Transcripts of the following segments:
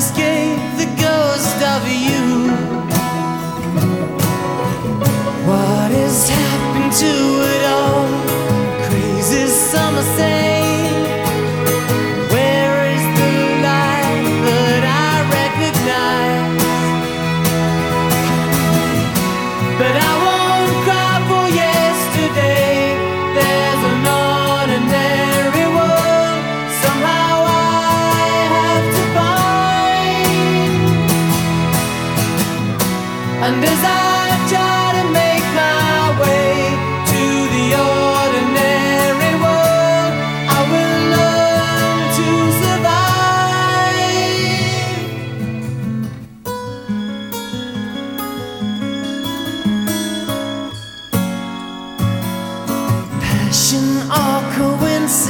the ghost of you. What has happened to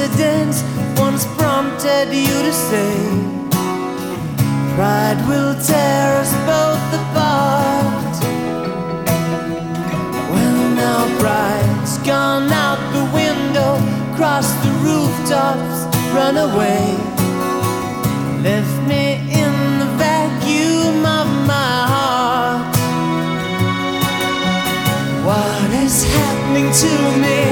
coincidence once prompted you to say, Pride will tear us both apart. Well, now pride's gone out the window, crossed the rooftops, run away. Left me in the vacuum of my heart. What is happening to me?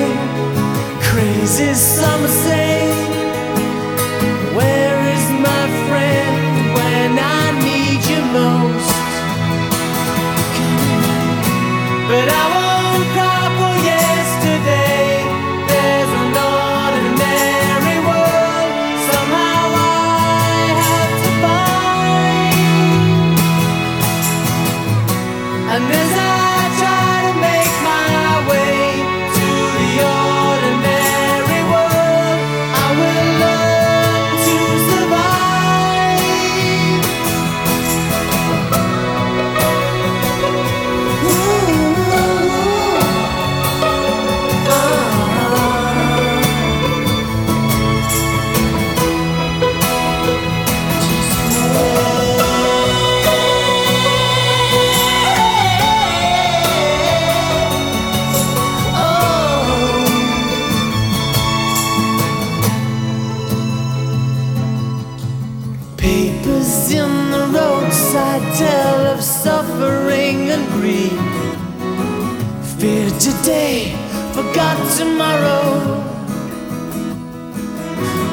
Today, forgot tomorrow.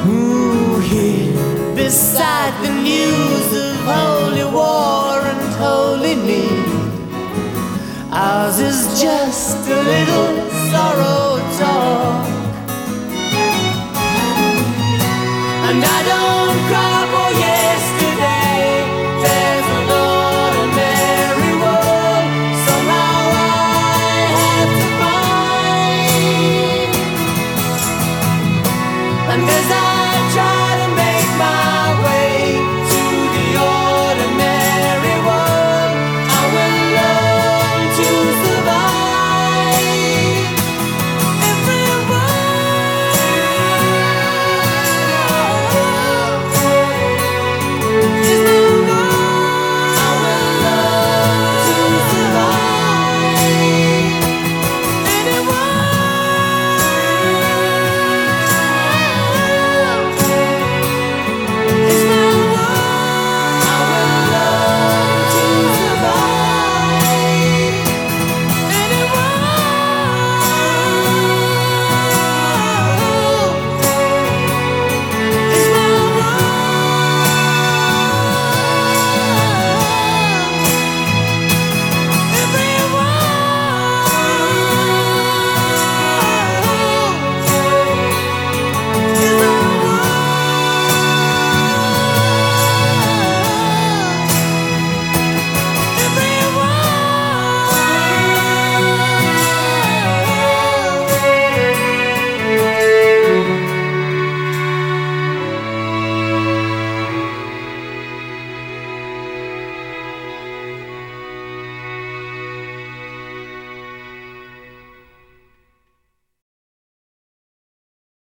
Ooh, here beside the news of holy war and holy need. Ours is just a little sorrow talk.